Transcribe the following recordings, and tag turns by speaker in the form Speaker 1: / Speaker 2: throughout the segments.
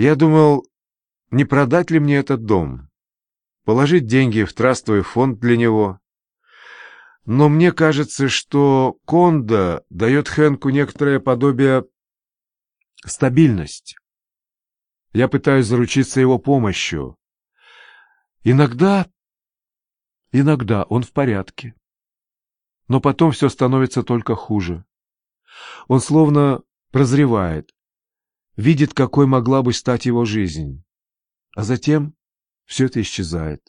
Speaker 1: Я думал, не продать ли мне этот дом, положить деньги в трастовый фонд для него. Но мне кажется, что Конда дает Хэнку некоторое подобие стабильности. Я пытаюсь заручиться его помощью. Иногда, иногда он в порядке. Но потом все становится только хуже. Он словно прозревает, видит, какой могла бы стать его жизнь. А затем все это исчезает.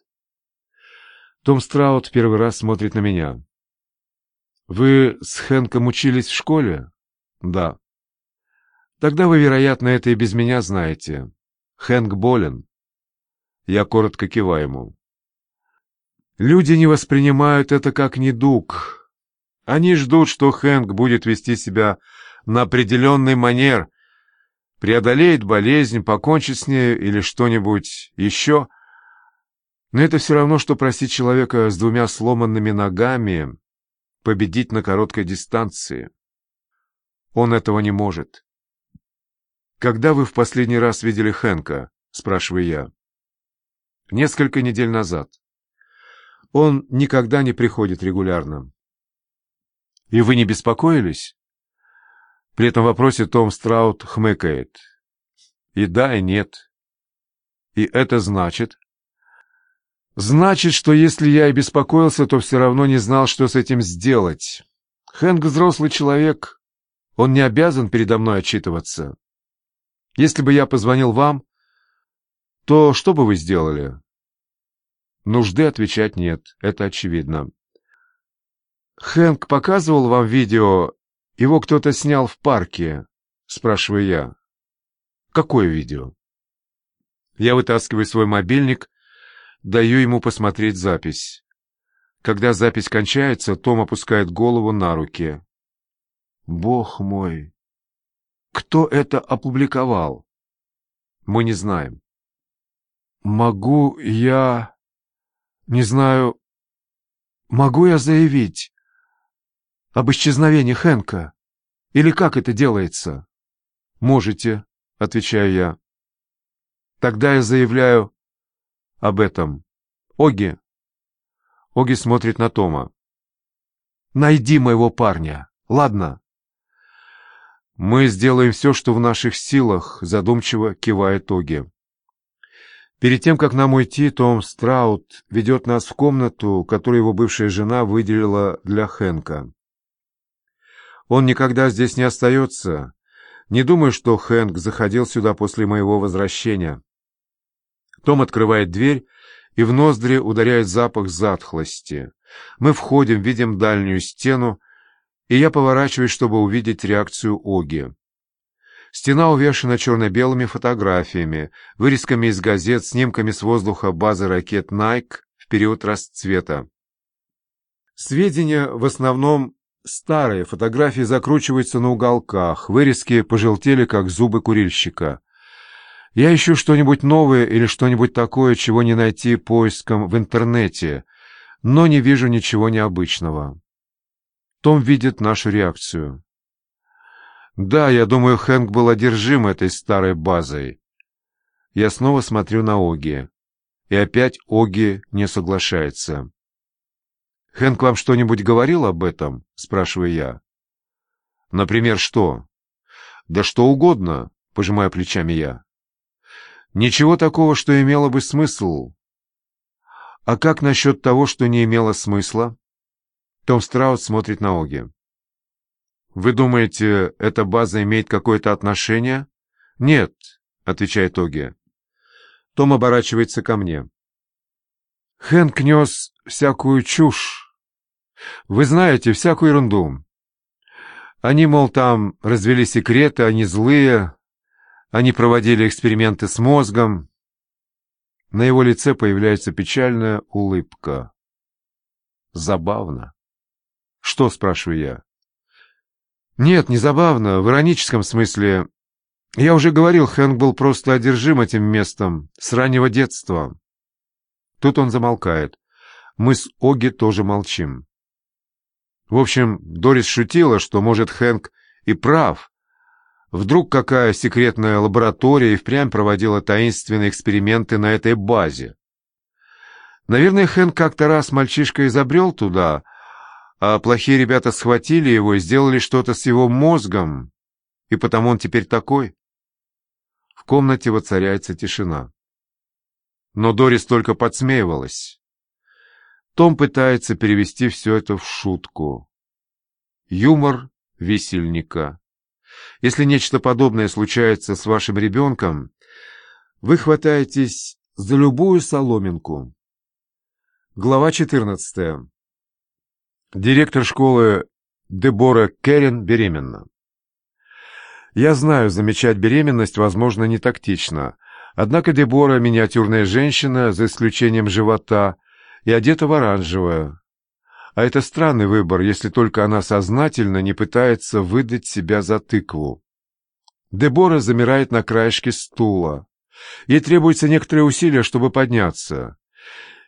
Speaker 1: Том Страут первый раз смотрит на меня. «Вы с Хэнком учились в школе?» «Да». «Тогда вы, вероятно, это и без меня знаете. Хэнк болен». Я коротко киваю ему. Люди не воспринимают это как недуг. Они ждут, что Хэнк будет вести себя на определенный манер, преодолеет болезнь, покончит с ней или что-нибудь еще. Но это все равно, что просить человека с двумя сломанными ногами победить на короткой дистанции. Он этого не может. «Когда вы в последний раз видели Хэнка?» — спрашиваю я. «Несколько недель назад. Он никогда не приходит регулярно». «И вы не беспокоились?» При этом вопросе Том Страут хмыкает. И да, и нет. И это значит... Значит, что если я и беспокоился, то все равно не знал, что с этим сделать. Хэнк взрослый человек. Он не обязан передо мной отчитываться. Если бы я позвонил вам, то что бы вы сделали? Нужды отвечать нет, это очевидно. Хэнк показывал вам видео его кто-то снял в парке, спрашиваю я. Какое видео? Я вытаскиваю свой мобильник, даю ему посмотреть запись. Когда запись кончается, Том опускает голову на руки. Бог мой! Кто это опубликовал? Мы не знаем. Могу я... Не знаю... Могу я заявить, об исчезновении Хэнка? Или как это делается? Можете, отвечаю я. Тогда я заявляю об этом. Оги. Оги смотрит на Тома. Найди моего парня, ладно? Мы сделаем все, что в наших силах, задумчиво кивает Оги. Перед тем, как нам уйти, Том Страут ведет нас в комнату, которую его бывшая жена выделила для Хэнка. Он никогда здесь не остается. Не думаю, что Хэнк заходил сюда после моего возвращения. Том открывает дверь, и в ноздри ударяет запах затхлости. Мы входим, видим дальнюю стену, и я поворачиваюсь, чтобы увидеть реакцию Оги. Стена увешана черно-белыми фотографиями, вырезками из газет, снимками с воздуха базы ракет Nike в период расцвета. Сведения в основном Старые фотографии закручиваются на уголках, вырезки пожелтели, как зубы курильщика. Я ищу что-нибудь новое или что-нибудь такое, чего не найти поиском в интернете, но не вижу ничего необычного. Том видит нашу реакцию. Да, я думаю, Хэнк был одержим этой старой базой. Я снова смотрю на Оги. И опять Оги не соглашается. «Хэнк вам что-нибудь говорил об этом?» — спрашиваю я. «Например, что?» «Да что угодно», — пожимаю плечами я. «Ничего такого, что имело бы смысл». «А как насчет того, что не имело смысла?» Том Страут смотрит на Оги. «Вы думаете, эта база имеет какое-то отношение?» «Нет», — отвечает Оги. Том оборачивается ко мне. Хэнк нес всякую чушь. Вы знаете, всякую ерунду. Они, мол, там развели секреты, они злые, они проводили эксперименты с мозгом. На его лице появляется печальная улыбка. Забавно. Что, спрашиваю я? Нет, не забавно, в ироническом смысле. Я уже говорил, Хэнк был просто одержим этим местом с раннего детства. Тут он замолкает. Мы с Оги тоже молчим. В общем, Дорис шутила, что, может, Хэнк и прав. Вдруг какая секретная лаборатория и впрямь проводила таинственные эксперименты на этой базе. Наверное, Хэн как-то раз мальчишка изобрел туда, а плохие ребята схватили его и сделали что-то с его мозгом, и потому он теперь такой. В комнате воцаряется тишина. Но Дорис только подсмеивалась. Том пытается перевести все это в шутку. Юмор висельника. Если нечто подобное случается с вашим ребенком, вы хватаетесь за любую соломинку. Глава 14. Директор школы Дебора Керрин беременна. Я знаю, замечать беременность, возможно, не тактично. Однако Дебора – миниатюрная женщина, за исключением живота, и одета в оранжевое. А это странный выбор, если только она сознательно не пытается выдать себя за тыкву. Дебора замирает на краешке стула. Ей требуется некоторые усилия, чтобы подняться.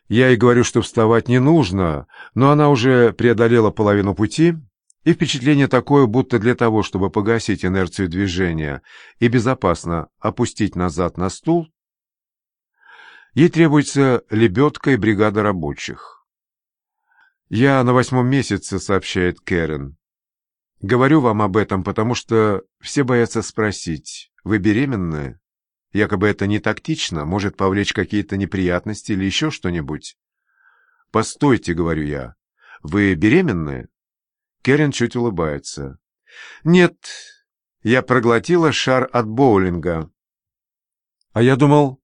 Speaker 1: Я ей говорю, что вставать не нужно, но она уже преодолела половину пути, и впечатление такое, будто для того, чтобы погасить инерцию движения и безопасно опустить назад на стул, ей требуется лебедка и бригада рабочих. «Я на восьмом месяце», — сообщает Кэрен. «Говорю вам об этом, потому что все боятся спросить, вы беременны? Якобы это не тактично, может повлечь какие-то неприятности или еще что-нибудь». «Постойте», — говорю я, — «вы беременны?» Кэрен чуть улыбается. «Нет, я проглотила шар от боулинга». «А я думал,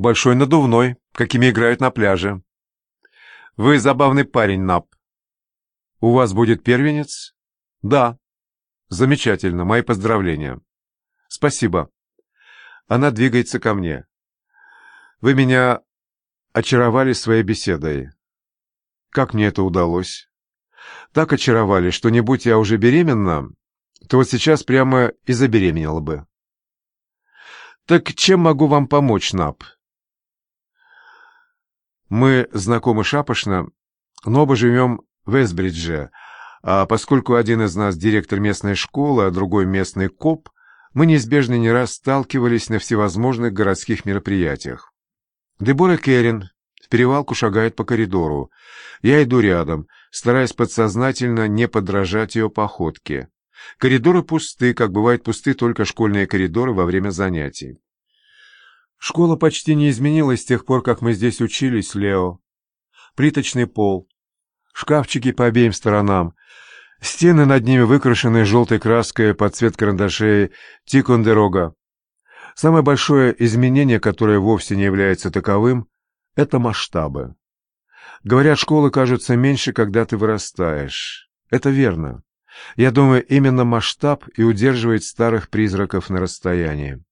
Speaker 1: большой надувной, какими играют на пляже». Вы забавный парень, Нап. У вас будет первенец? Да. Замечательно, мои поздравления. Спасибо. Она двигается ко мне. Вы меня очаровали своей беседой. Как мне это удалось? Так очаровали, что не будь я уже беременна, то вот сейчас прямо и забеременела бы. Так чем могу вам помочь, Нап? Мы знакомы шапошно, но оба живем в Эсбридже, а поскольку один из нас директор местной школы, а другой местный коп, мы неизбежно не раз сталкивались на всевозможных городских мероприятиях. Дебора Керрин в перевалку шагает по коридору. Я иду рядом, стараясь подсознательно не подражать ее походке. Коридоры пусты, как бывают пусты только школьные коридоры во время занятий. Школа почти не изменилась с тех пор, как мы здесь учились, Лео. Плиточный пол, шкафчики по обеим сторонам, стены над ними выкрашены желтой краской под цвет карандашей Тикондерога. Самое большое изменение, которое вовсе не является таковым, это масштабы. Говорят, школы кажутся меньше, когда ты вырастаешь. Это верно. Я думаю, именно масштаб и удерживает старых призраков на расстоянии.